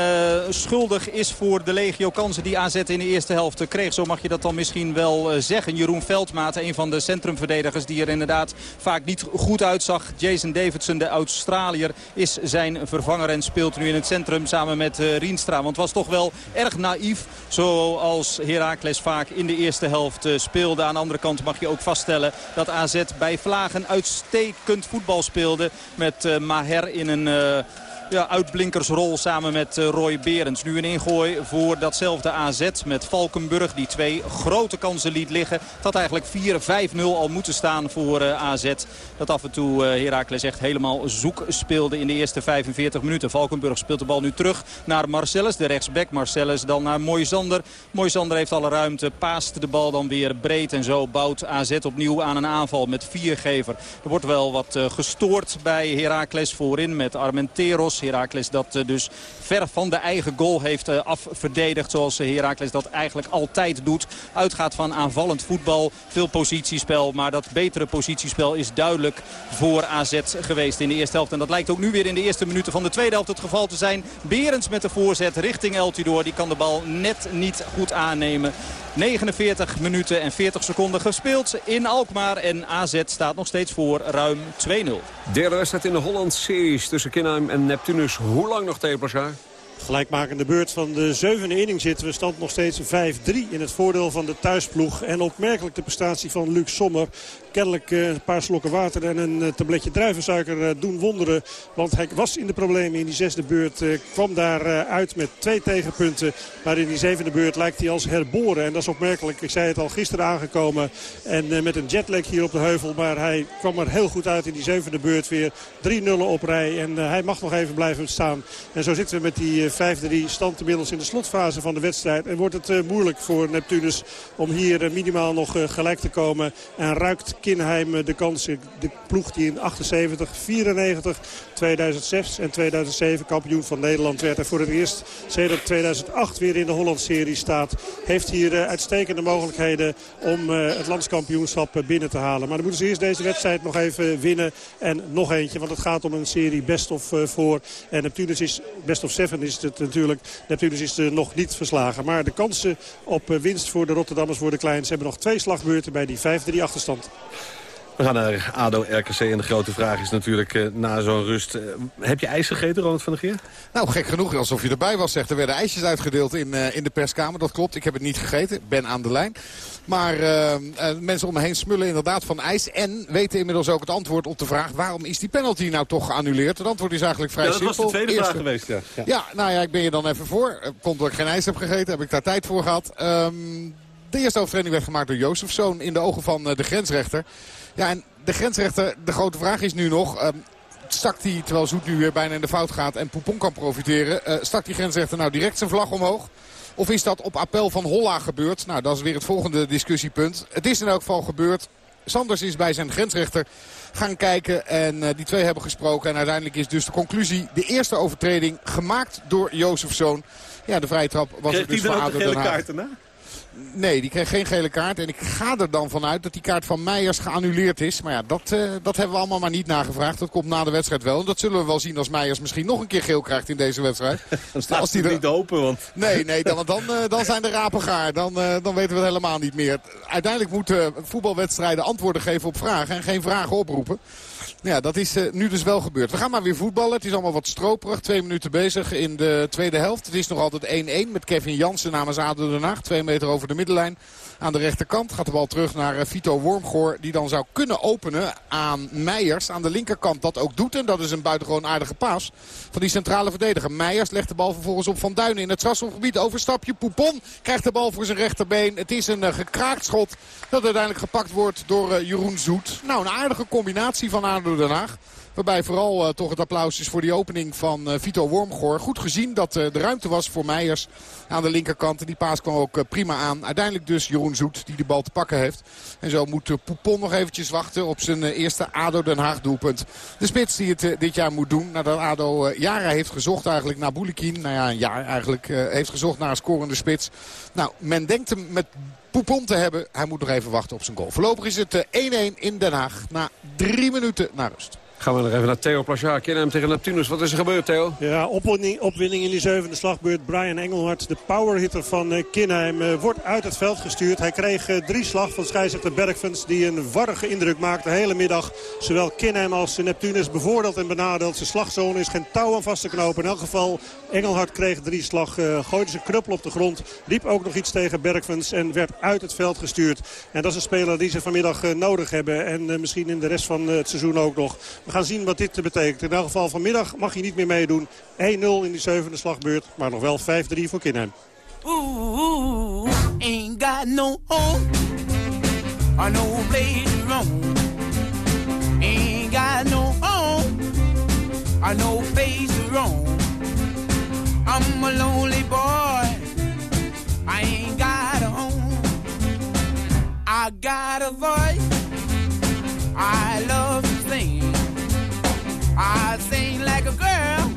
schuldig is voor de legio kansen die AZ in de eerste helft kreeg. Zo mag je dat dan misschien wel uh, zeggen. Jeroen Veldmaat, een van de centrumverdedigers die er inderdaad vaak niet goed uitzag. Jason Davidson, de Australiër, is zijn vervanger en speelt nu in het centrum samen met uh, Rienstra. Want het was toch wel erg naïef zoals Heracles vaak in de eerste helft speelde. Aan de andere kant mag je ook vaststellen dat AZ bij Vlagen uitstekend voetbal speelde. Met Maher in een eine ja, uitblinkersrol samen met uh, Roy Berends. Nu een ingooi voor datzelfde AZ met Valkenburg. Die twee grote kansen liet liggen. Het had eigenlijk 4-5-0 al moeten staan voor uh, AZ. Dat af en toe uh, Heracles echt helemaal zoek speelde in de eerste 45 minuten. Valkenburg speelt de bal nu terug naar Marcellus. De rechtsback Marcellus dan naar Moisander. Moisander heeft alle ruimte. Paast de bal dan weer breed. En zo bouwt AZ opnieuw aan een aanval met viergever. Er wordt wel wat gestoord bij Heracles voorin met Armenteros. Heracles dat uh, dus ver van de eigen goal heeft uh, afverdedigd. Zoals Heracles dat eigenlijk altijd doet. Uitgaat van aanvallend voetbal. Veel positiespel. Maar dat betere positiespel is duidelijk voor AZ geweest in de eerste helft. En dat lijkt ook nu weer in de eerste minuten van de tweede helft het geval te zijn. Berends met de voorzet richting El Tidor. Die kan de bal net niet goed aannemen. 49 minuten en 40 seconden gespeeld in Alkmaar. En AZ staat nog steeds voor ruim 2-0. Derde wedstrijd in de Holland-series tussen Kinheim en Neptunus. Hoe lang nog elkaar? Gelijkmakende beurt van de zevende inning zitten we. Stand nog steeds 5-3 in het voordeel van de thuisploeg. En opmerkelijk de prestatie van Luc Sommer. Kennelijk eh, een paar slokken water en een eh, tabletje druivensuiker eh, doen wonderen. Want hij was in de problemen in die zesde beurt. Kwam daar uit met twee tegenpunten. Maar in die zevende beurt lijkt hij als herboren. En dat is opmerkelijk. Ik zei het al gisteren aangekomen. En met een jetlag hier op de heuvel. Maar hij kwam er heel goed uit in die zevende beurt weer. 3 nullen op rij. En hij mag nog even blijven staan. En zo zitten we met die 5-3 stand inmiddels in de slotfase van de wedstrijd. En wordt het moeilijk voor Neptunus om hier minimaal nog gelijk te komen. En ruikt Kinheim de kansen. De ploeg die in 78, 94, 2006 en 2007 kampioen van Nederland werd. En voor het eerst sinds 2008 weer in de Holland-serie staat. Heeft hier uitstekende mogelijkheden om het landskampioenschap binnen te halen. Maar dan moeten ze eerst deze wedstrijd nog even winnen. En nog eentje, want het gaat om een serie best of voor. En Neptunus is, best of seven is het natuurlijk. Neptunus is er nog niet verslagen. Maar de kansen op winst voor de Rotterdammers worden klein. Ze hebben nog twee slagbeurten bij die 5-3 achterstand. We gaan naar ADO-RKC en de grote vraag is natuurlijk uh, na zo'n rust... Uh, heb je ijs gegeten, Ronald van der Geer? Nou, gek genoeg, alsof je erbij was, zegt. Er werden ijsjes uitgedeeld in, uh, in de perskamer, dat klopt. Ik heb het niet gegeten, ben aan de lijn. Maar mensen om me heen smullen inderdaad van ijs. En weten inmiddels ook het antwoord op de vraag... waarom is die penalty nou toch geannuleerd? Het antwoord is eigenlijk vrij ja, dat simpel. was de tweede vraag geweest, ja. ja. Ja, nou ja, ik ben je dan even voor. Komt omdat ik geen ijs heb gegeten, heb ik daar tijd voor gehad. Um, de eerste overtreding werd gemaakt door Jozefzoon in de ogen van de grensrechter. Ja, en de grensrechter, de grote vraag is nu nog... Um, stak hij, terwijl Zoet nu weer bijna in de fout gaat en Poupon kan profiteren... Uh, stak die grensrechter nou direct zijn vlag omhoog? Of is dat op appel van Holla gebeurd? Nou, dat is weer het volgende discussiepunt. Het is in elk geval gebeurd. Sanders is bij zijn grensrechter gaan kijken en uh, die twee hebben gesproken. En uiteindelijk is dus de conclusie, de eerste overtreding gemaakt door Jozefzoon. Ja, de vrije trap was Kreeg er dus voor ADO de Den gele Haag. kaart daarna? Nee, die kreeg geen gele kaart. En ik ga er dan vanuit dat die kaart van Meijers geannuleerd is. Maar ja, dat, uh, dat hebben we allemaal maar niet nagevraagd. Dat komt na de wedstrijd wel. En dat zullen we wel zien als Meijers misschien nog een keer geel krijgt in deze wedstrijd. als die er... niet open, want... Nee, nee dan, dan, uh, dan zijn de rapen gaar. Dan, uh, dan weten we het helemaal niet meer. Uiteindelijk moeten voetbalwedstrijden antwoorden geven op vragen en geen vragen oproepen. Ja, dat is uh, nu dus wel gebeurd. We gaan maar weer voetballen. Het is allemaal wat stroperig. Twee minuten bezig in de tweede helft. Het is nog altijd 1-1 met Kevin Jansen namens ADO Den Haag. Twee meter over de middenlijn. Aan de rechterkant gaat de bal terug naar uh, Vito Wormgoor. Die dan zou kunnen openen aan Meijers. Aan de linkerkant dat ook doet. En dat is een buitengewoon aardige paas van die centrale verdediger. Meijers legt de bal vervolgens op Van Duinen in het strafschopgebied. Overstapje. Poupon krijgt de bal voor zijn rechterbeen. Het is een uh, gekraakt schot dat uiteindelijk gepakt wordt door uh, Jeroen Zoet. Nou, een aardige combinatie van ADO Den Haag. Waarbij vooral uh, toch het applaus is voor die opening van uh, Vito Wormgoor. Goed gezien dat uh, de ruimte was voor Meijers aan de linkerkant. En die paas kwam ook prima aan. Uiteindelijk dus Jeroen Zoet die de bal te pakken heeft. En zo moet Poupon nog eventjes wachten op zijn eerste ADO Den Haag doelpunt. De spits die het dit jaar moet doen. Nadat ADO jaren heeft gezocht eigenlijk naar Boulikin. Nou ja, een jaar eigenlijk heeft gezocht naar een scorende spits. Nou, men denkt hem met Poupon te hebben. Hij moet nog even wachten op zijn goal. Voorlopig is het 1-1 in Den Haag na drie minuten naar rust. Gaan we nog even naar Theo Plachard. hem tegen Neptunus. Wat is er gebeurd, Theo? Ja, opwinning, in die zevende slagbeurt. Brian Engelhard, de powerhitter van uh, Kinheim, uh, wordt uit het veld gestuurd. Hij kreeg uh, drie slag van scheidsrechter Bergfans die een warrige indruk maakte de hele middag. Zowel Kinheim als Neptunus bevoordeeld en benadeeld. Zijn slagzone is geen touw aan vast te knopen. In elk geval, Engelhard kreeg drie slag, gooide zijn knuppel op de grond. Riep ook nog iets tegen Bergfans en werd uit het veld gestuurd. En dat is een speler die ze vanmiddag nodig hebben. En misschien in de rest van het seizoen ook nog. We gaan zien wat dit betekent. In elk geval vanmiddag mag hij niet meer meedoen. 1-0 in die zevende slagbeurt, maar nog wel 5-3 voor Kinheim. Ooh, ain't got no home place to roam. Ain't got no home no place to roam. I'm a lonely boy. I ain't got a home. I got a voice. I love. I sing like a girl,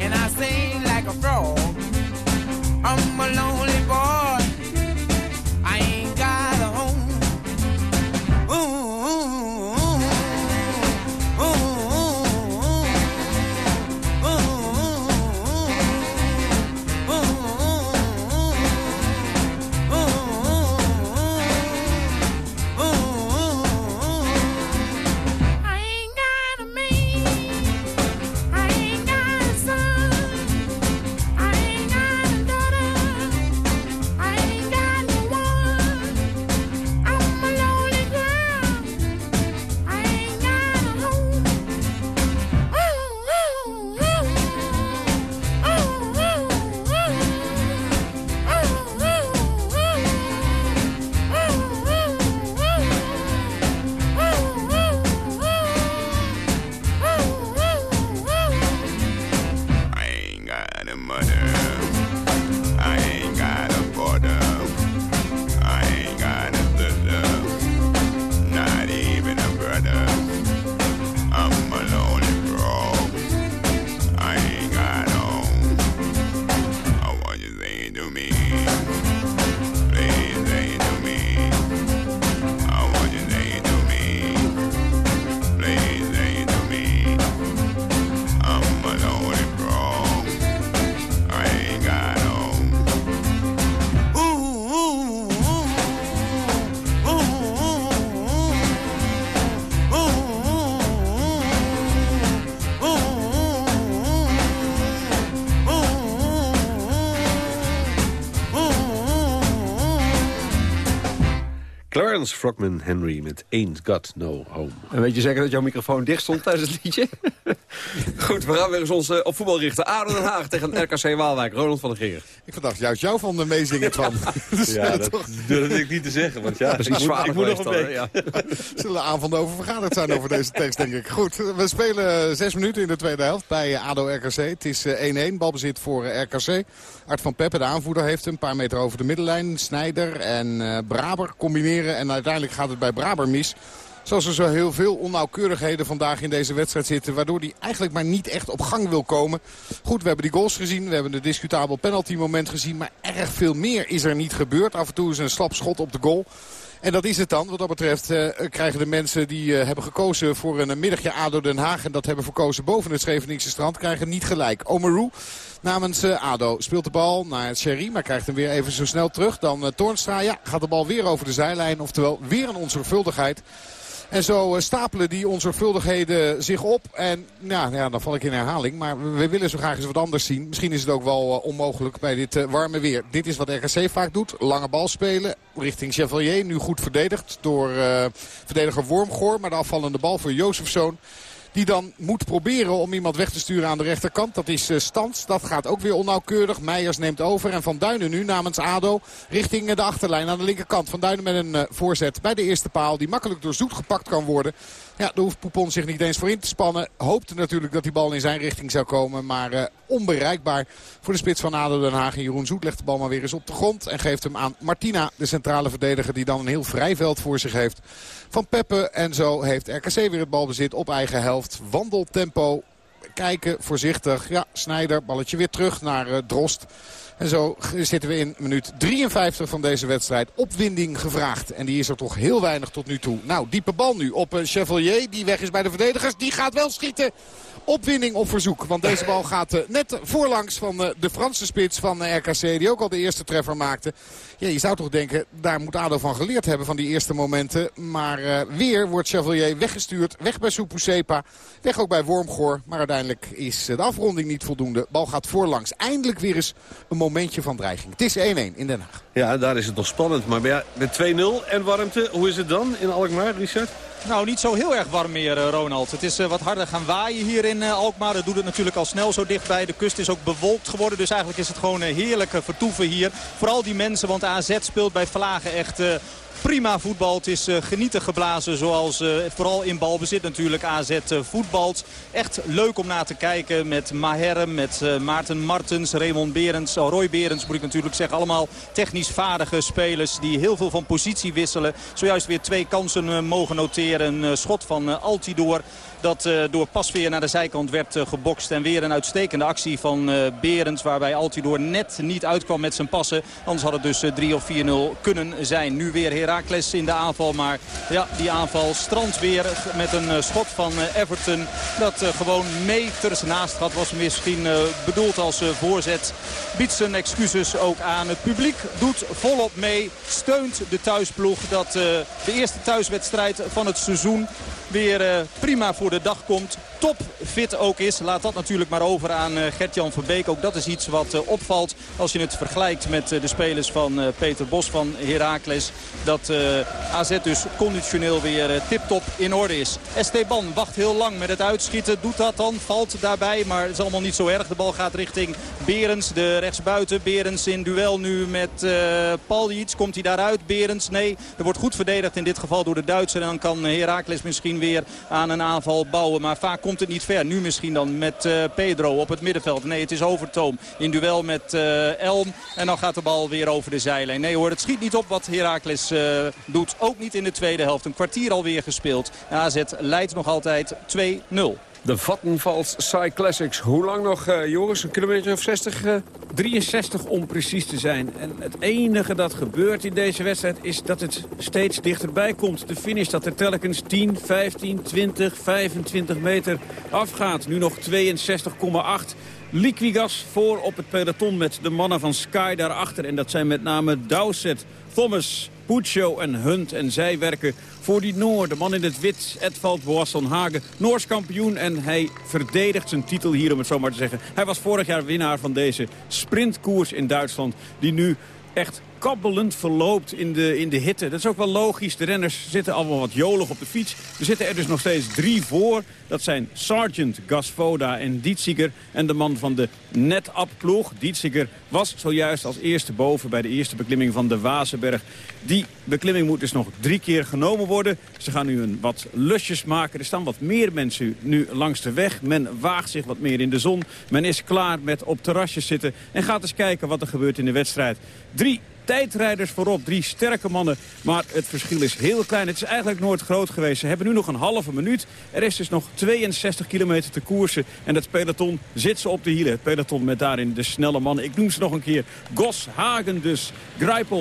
and I sing like a frog. I'm a lonely boy. Frogman Henry met Ain't Got No Home. En weet je zeker dat jouw microfoon dicht stond tijdens het liedje? Goed, we gaan weer eens ons eh, op voetbal richten. ADO Den Haag tegen RKC Waalwijk. Ronald van der Geer. Ik verdacht juist jou van de meezingen van. Dus, Ja, eh, dat toch durfde ik niet te zeggen. Want ja, Precies, ik moet, ik moet nog een week. ja. zullen avonden over vergaderd zijn over deze tekst, denk ik. Goed, we spelen zes minuten in de tweede helft bij ADO-RKC. Het is eh, 1-1, balbezit voor eh, RKC. Art van Peppe, de aanvoerder, heeft een paar meter over de middenlijn. Snijder en eh, Braber combineren. En uiteindelijk gaat het bij Braber mis. Zoals er zo heel veel onnauwkeurigheden vandaag in deze wedstrijd zitten. Waardoor hij eigenlijk maar niet echt op gang wil komen. Goed, we hebben die goals gezien. We hebben een discutabel penalty moment gezien. Maar erg veel meer is er niet gebeurd. Af en toe is een slap schot op de goal. En dat is het dan. Wat dat betreft eh, krijgen de mensen die eh, hebben gekozen voor een middagje ADO Den Haag... en dat hebben verkozen boven het Scheveningse strand, krijgen niet gelijk. Omaru namens eh, ADO speelt de bal naar Sherry, maar krijgt hem weer even zo snel terug. Dan eh, Toornstra, ja, gaat de bal weer over de zijlijn. Oftewel weer een onzorgvuldigheid. En zo eh, stapelen die onzorgvuldigheden zich op. En nou, ja, dan val ik in herhaling. Maar we willen zo graag eens wat anders zien. Misschien is het ook wel eh, onmogelijk bij dit eh, warme weer. Dit is wat RKC vaak doet. Lange bal spelen richting Chevalier. Nu goed verdedigd door verdediger Wormgoor. Maar de afvallende bal voor Jozefzoon. Die dan moet proberen om iemand weg te sturen aan de rechterkant. Dat is uh, Stans. Dat gaat ook weer onnauwkeurig. Meijers neemt over. En Van Duinen nu namens ADO richting de achterlijn aan de linkerkant. Van Duinen met een voorzet bij de eerste paal. Die makkelijk door Zoet gepakt kan worden. Ja, daar hoeft Poupon zich niet eens voor in te spannen. Hoopte natuurlijk dat die bal in zijn richting zou komen. Maar uh, onbereikbaar voor de spits van ADO Den Haag. En Jeroen Zoet legt de bal maar weer eens op de grond. En geeft hem aan Martina, de centrale verdediger. Die dan een heel vrij veld voor zich heeft. Van Peppe. En zo heeft RKC weer het balbezit op eigen helft. Wandeltempo. Kijken, voorzichtig. Ja, Snijder, balletje weer terug naar uh, Drost. En zo zitten we in minuut 53 van deze wedstrijd. Opwinding gevraagd. En die is er toch heel weinig tot nu toe. Nou, diepe bal nu op een Chevalier. Die weg is bij de verdedigers. Die gaat wel schieten opwinning op verzoek. Want deze bal gaat uh, net voorlangs van uh, de Franse spits van RKC. Die ook al de eerste treffer maakte. Ja, je zou toch denken, daar moet ADO van geleerd hebben van die eerste momenten. Maar weer wordt Chevalier weggestuurd. Weg bij Supusepa. Weg ook bij Wormgoor. Maar uiteindelijk is de afronding niet voldoende. Bal gaat voorlangs. Eindelijk weer eens een momentje van dreiging. Het is 1-1 in Den Haag. Ja, daar is het nog spannend. Maar ja, met 2-0 en warmte, hoe is het dan in Alkmaar, Richard? Nou, niet zo heel erg warm meer, Ronald. Het is wat harder gaan waaien hier in Alkmaar. Dat doet het natuurlijk al snel zo dichtbij. De kust is ook bewolkt geworden. Dus eigenlijk is het gewoon heerlijk vertoeven hier. Vooral die mensen, want AZ speelt bij Vlagen echt prima voetbal. Het is uh, genieten geblazen zoals uh, vooral in balbezit natuurlijk AZ uh, voetbalt. Echt leuk om na te kijken met Maherm, met Maarten Martens, Raymond Berends, oh, Roy Berends moet ik natuurlijk zeggen. Allemaal technisch vaardige spelers die heel veel van positie wisselen. Zojuist weer twee kansen mogen noteren. Een schot van Altidor dat door Pasveer naar de zijkant werd gebokst. En weer een uitstekende actie van Berends. Waarbij Altidoor net niet uitkwam met zijn passen. Anders had het dus 3 of 4-0 kunnen zijn. Nu weer Heracles in de aanval. Maar ja, die aanval strandt weer met een schot van Everton. Dat gewoon meters naast gaat. Was misschien bedoeld als voorzet. Biedt zijn excuses ook aan. Het publiek doet volop mee. Steunt de thuisploeg. Dat de eerste thuiswedstrijd van het seizoen weer prima voor de dag komt. Top fit ook is. Laat dat natuurlijk maar over aan uh, Gert-Jan Verbeek. Ook dat is iets wat uh, opvalt als je het vergelijkt met uh, de spelers van Peter Bos van Heracles. Dat AZ dus conditioneel weer tip-top in orde is. Esteban wacht heel lang met het uitschieten. Doet dat dan, valt daarbij. Maar het is allemaal niet zo erg. De bal gaat richting Berens, de rechtsbuiten. Berens in duel nu met uh. Komt hij daaruit? Berens, nee. Er wordt goed verdedigd in dit geval door de Duitser. En dan kan Heracles misschien weer aan een aanval bouwen. Maar vaak komt het niet ver. Nu misschien dan met uh, Pedro op het middenveld. Nee, het is Overtoom in duel met uh, Elm. En dan gaat de bal weer over de zijlijn. Nee hoor, het schiet niet op wat Heracles uh, doet. Ook niet in de tweede helft. Een kwartier alweer gespeeld. AZ leidt nog altijd 2-0. De Vattenfalls Psy Classics. Hoe lang nog, uh, Joris? Een kilometer of 60? Uh... 63 om precies te zijn. En het enige dat gebeurt in deze wedstrijd is dat het steeds dichterbij komt. De finish dat er telkens 10, 15, 20, 25 meter afgaat. Nu nog 62,8. Liquigas voor op het peloton met de mannen van Sky daarachter. En dat zijn met name Dowsett, Thomas, Puccio en Hunt. En zij werken voor die Noor. De man in het wit, Edvald Boasson Hagen. Noors kampioen en hij verdedigt zijn titel hier, om het zo maar te zeggen. Hij was vorig jaar winnaar van deze sprintkoers in Duitsland. Die nu echt kabbelend verloopt in de, in de hitte. Dat is ook wel logisch. De renners zitten allemaal wat jolig op de fiets. Er zitten er dus nog steeds drie voor. Dat zijn Sargent, Gasvoda en Dietziger. En de man van de net-up-ploeg, Dietziger, was zojuist als eerste boven... bij de eerste beklimming van de Wazenberg. Die beklimming moet dus nog drie keer genomen worden. Ze gaan nu een wat lusjes maken. Er staan wat meer mensen nu langs de weg. Men waagt zich wat meer in de zon. Men is klaar met op terrasjes zitten. En gaat eens kijken wat er gebeurt in de wedstrijd. Drie tijdrijders voorop. Drie sterke mannen, maar het verschil is heel klein. Het is eigenlijk nooit groot geweest. Ze hebben nu nog een halve minuut. Er is dus nog 62 kilometer te koersen. En het peloton zit ze op de hielen. Het peloton met daarin de snelle mannen. Ik noem ze nog een keer. Gos, Hagen dus,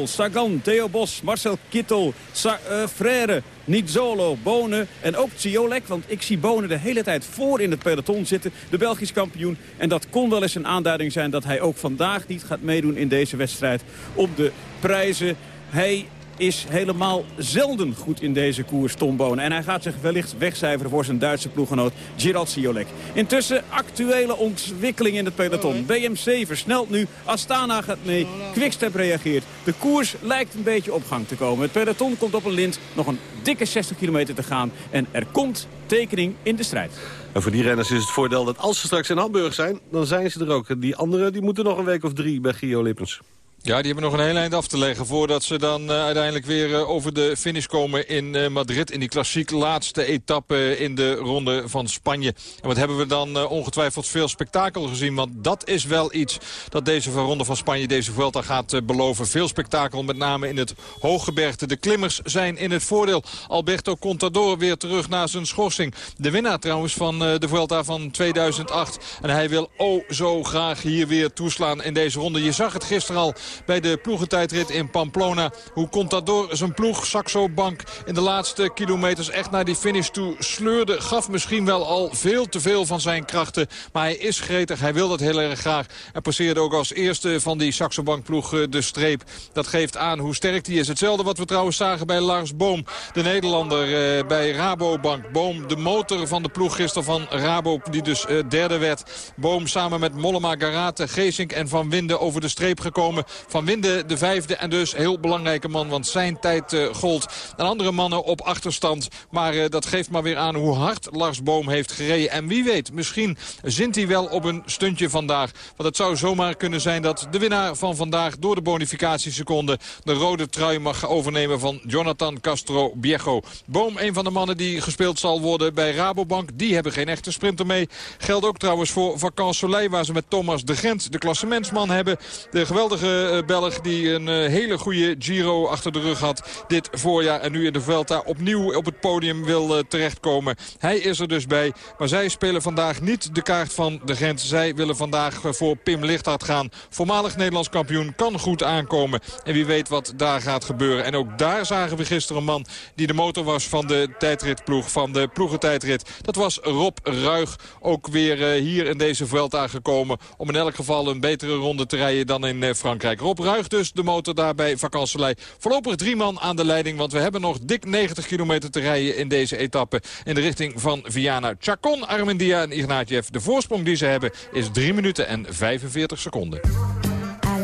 Sagan, Theo Bos, Marcel Kittel, Sa uh, Frère, Nizzolo, Bonen en ook Ciolek. Want ik zie Bonen de hele tijd voor in het peloton zitten. De Belgisch kampioen. En dat kon wel eens een aanduiding zijn dat hij ook vandaag niet gaat meedoen in deze wedstrijd. Op de prijzen. Hij is helemaal zelden goed in deze koers, Tom Boon. En hij gaat zich wellicht wegcijferen voor zijn Duitse ploeggenoot Gerald Ciolek. Intussen actuele ontwikkeling in het peloton. BMC versnelt nu, Astana gaat mee, Quickstep reageert. De koers lijkt een beetje op gang te komen. Het peloton komt op een lint, nog een dikke 60 kilometer te gaan. En er komt tekening in de strijd. En voor die renners is het voordeel dat als ze straks in Hamburg zijn... dan zijn ze er ook. Die anderen die moeten nog een week of drie bij Gio Lippens. Ja, die hebben nog een heel eind af te leggen voordat ze dan uh, uiteindelijk weer uh, over de finish komen in uh, Madrid. In die klassiek laatste etappe in de ronde van Spanje. En wat hebben we dan ongetwijfeld veel spektakel gezien. Want dat is wel iets dat deze ronde van Spanje, deze Vuelta gaat beloven. Veel spektakel, met name in het hooggebergte. De klimmers zijn in het voordeel. Alberto Contador weer terug na zijn schorsing. De winnaar trouwens van de Vuelta van 2008. En hij wil oh zo graag hier weer toeslaan in deze ronde. Je zag het gisteren al bij de ploegentijdrit in Pamplona. Hoe Contador zijn ploeg, Saxo Bank, in de laatste kilometers echt naar die finish toe sleurde. Gaf misschien wel al veel te veel van zijn krachten. Maar hij is gretig, hij wil dat heel erg graag. En passeerde ook als eerste van die Saxo Bank ploeg de streep. Dat geeft aan hoe sterk hij is. Hetzelfde wat we trouwens zagen bij Lars Boom. De Nederlander eh, bij Rabobank. Boom, de motor van de ploeg gisteren van Rabo, die dus eh, derde werd. Boom samen met Mollema, Garate, Geesink en Van Winden over de streep gekomen. Van Winden de vijfde en dus heel belangrijke man. Want zijn tijd uh, gold. En andere mannen op achterstand. Maar uh, dat geeft maar weer aan hoe hard Lars Boom heeft gereden. En wie weet, misschien zint hij wel op een stuntje vandaag. Want het zou zomaar kunnen zijn dat de winnaar van vandaag... door de bonificatieseconde de rode trui mag overnemen van Jonathan Castro Biego. Boom, een van de mannen die gespeeld zal worden bij Rabobank. Die hebben geen echte sprinter mee. Geldt ook trouwens voor Vacan Soleil... waar ze met Thomas de Gent de klassementsman hebben. De geweldige Belg die een uh, hele goede Giro achter de rug had dit voorjaar. En nu in de Vuelta opnieuw op het podium wil uh, terechtkomen. Hij is er dus bij. Maar zij spelen vandaag niet de kaart van de Gent. Zij willen vandaag voor Pim Lichthart gaan. Voormalig Nederlands kampioen kan goed aankomen. En wie weet wat daar gaat gebeuren. En ook daar zagen we gisteren een man die de motor was van de tijdritploeg. Van de ploegentijdrit. Dat was Rob Ruig. Ook weer hier in deze Vuelta gekomen. Om in elk geval een betere ronde te rijden dan in Frankrijk. Rob Ruig dus, de motor daar bij Vakanselij. Voorlopig drie man aan de leiding, want we hebben nog dik 90 kilometer te rijden in deze etappe. In de richting van Viana. Chacon, Armendia en Ignatiev. De voorsprong die ze hebben is 3 minuten en 45 seconden.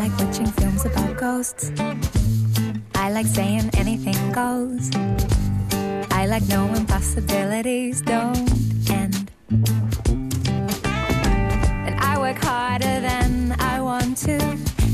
Like watching films about ghosts. I like saying anything goes. I like knowing possibilities don't end. And I work harder than I want to.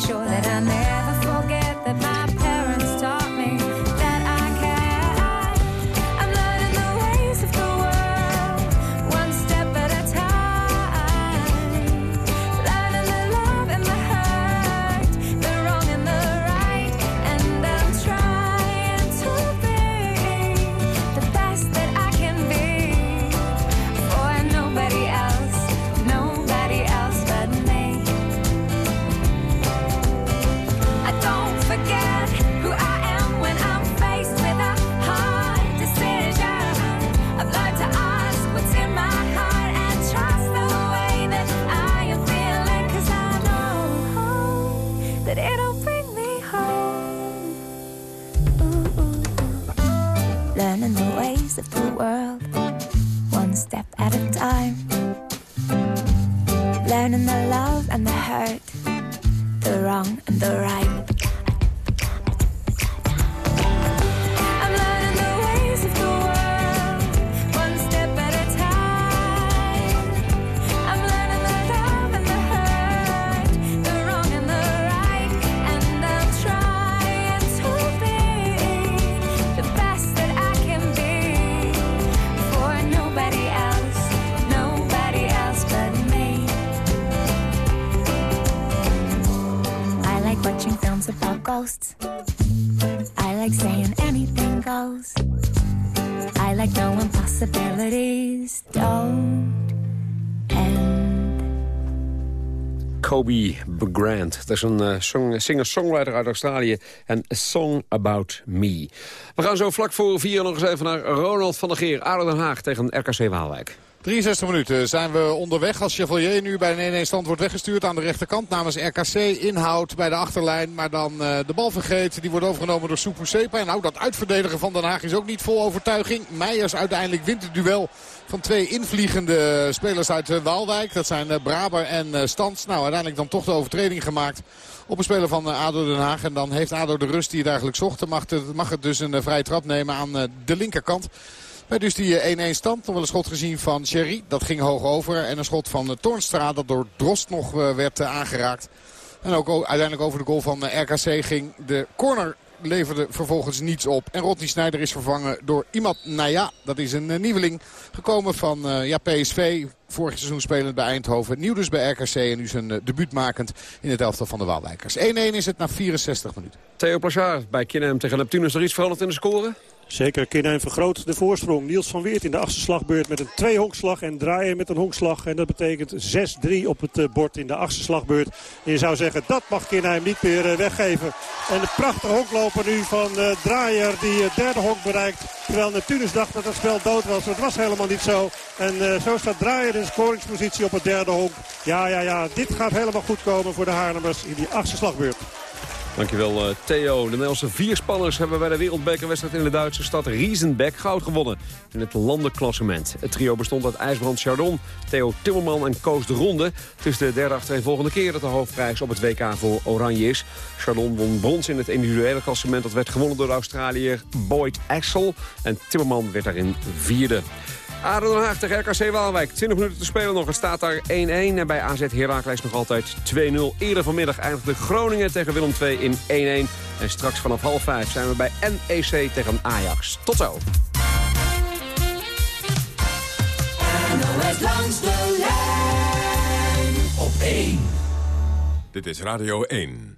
sure that I never Kobe Grant. Dat is een eh, song- singer-songwriter uit Australië. En A Song About Me. We gaan zo vlak voor vier nog eens even naar Ronald van der Geer. ADO Den Haag tegen RKC Waalwijk. 63 minuten zijn we onderweg als Chevalier nu bij een 1-1 stand wordt weggestuurd aan de rechterkant namens RKC. Inhoud bij de achterlijn, maar dan eh, de bal vergeet. Die wordt overgenomen door Soepu Sepa. En nou, dat uitverdedigen van Den Haag is ook niet vol overtuiging. Meijers uiteindelijk wint het duel van twee invliegende spelers uit eh, Waalwijk. Dat zijn eh, Braber en Stans. Nou, uiteindelijk dan toch de overtreding gemaakt op een speler van ADO Den Haag. En dan heeft ADO de rust die het eigenlijk zocht. Mag het, mag het dus een vrije trap nemen aan de linkerkant. Bij dus die eh, 1-1 stand. Nog wel een schot gezien van Sherry. Dat ging hoog over. En een schot van eh, Toornstra dat door Drost nog eh, werd eh, aangeraakt. En ook uiteindelijk over de goal van eh, RKC ging de corner leverde vervolgens niets op. En Rodney Snijder is vervangen door iemand, nou ja, dat is een eh, nieuweling. Gekomen van eh, ja, PSV, vorig seizoen spelend bij Eindhoven. Nieuw dus bij RKC en nu zijn eh, debuut makend in het elftal van de Waalwijkers. 1-1 is het na 64 minuten. Theo Plachard bij Kinnem tegen Neptunus. Er iets veranderd in de score? Zeker, Kinheim vergroot de voorsprong. Niels van Weert in de achtste slagbeurt met een twee-honkslag en draaien met een honkslag. En dat betekent 6-3 op het eh, bord in de achtste slagbeurt. En je zou zeggen, dat mag Kinheim niet meer eh, weggeven. En de prachtige honkloper nu van eh, Draaier die het derde honk bereikt. Terwijl Neptunus dacht dat het spel dood was. Dat was helemaal niet zo. En zo staat Draaier in scoringspositie op het derde honk. Ja, ja, ja, dit gaat helemaal goed komen voor de Haarlemmers in die achtste slagbeurt. Dankjewel eh, Theo. De Nederlandse vierspanners hebben bij de wereldbekerwedstrijd in de Duitse stad Riesenbeck goud gewonnen in het landenklassement. Het trio bestond uit IJsbrand Chardon, Theo Timmerman en Koos de Ronde. Het is de derde achtereenvolgende keer dat de hoofdprijs op het WK voor Oranje is. Chardon won brons in het individuele klassement. Dat werd gewonnen door de Australiër Boyd Axel. En Timmerman werd daarin vierde. ADO Den Haag tegen RKC Waalwijk. 20 minuten te spelen nog. Het staat daar 1-1. En bij AZ Heracles nog altijd 2-0. Eerder vanmiddag eindigde Groningen tegen Willem II in 1-1. En straks vanaf half 5 zijn we bij NEC tegen Ajax. Tot zo. NOS langs de lijn op 1. Dit is Radio 1.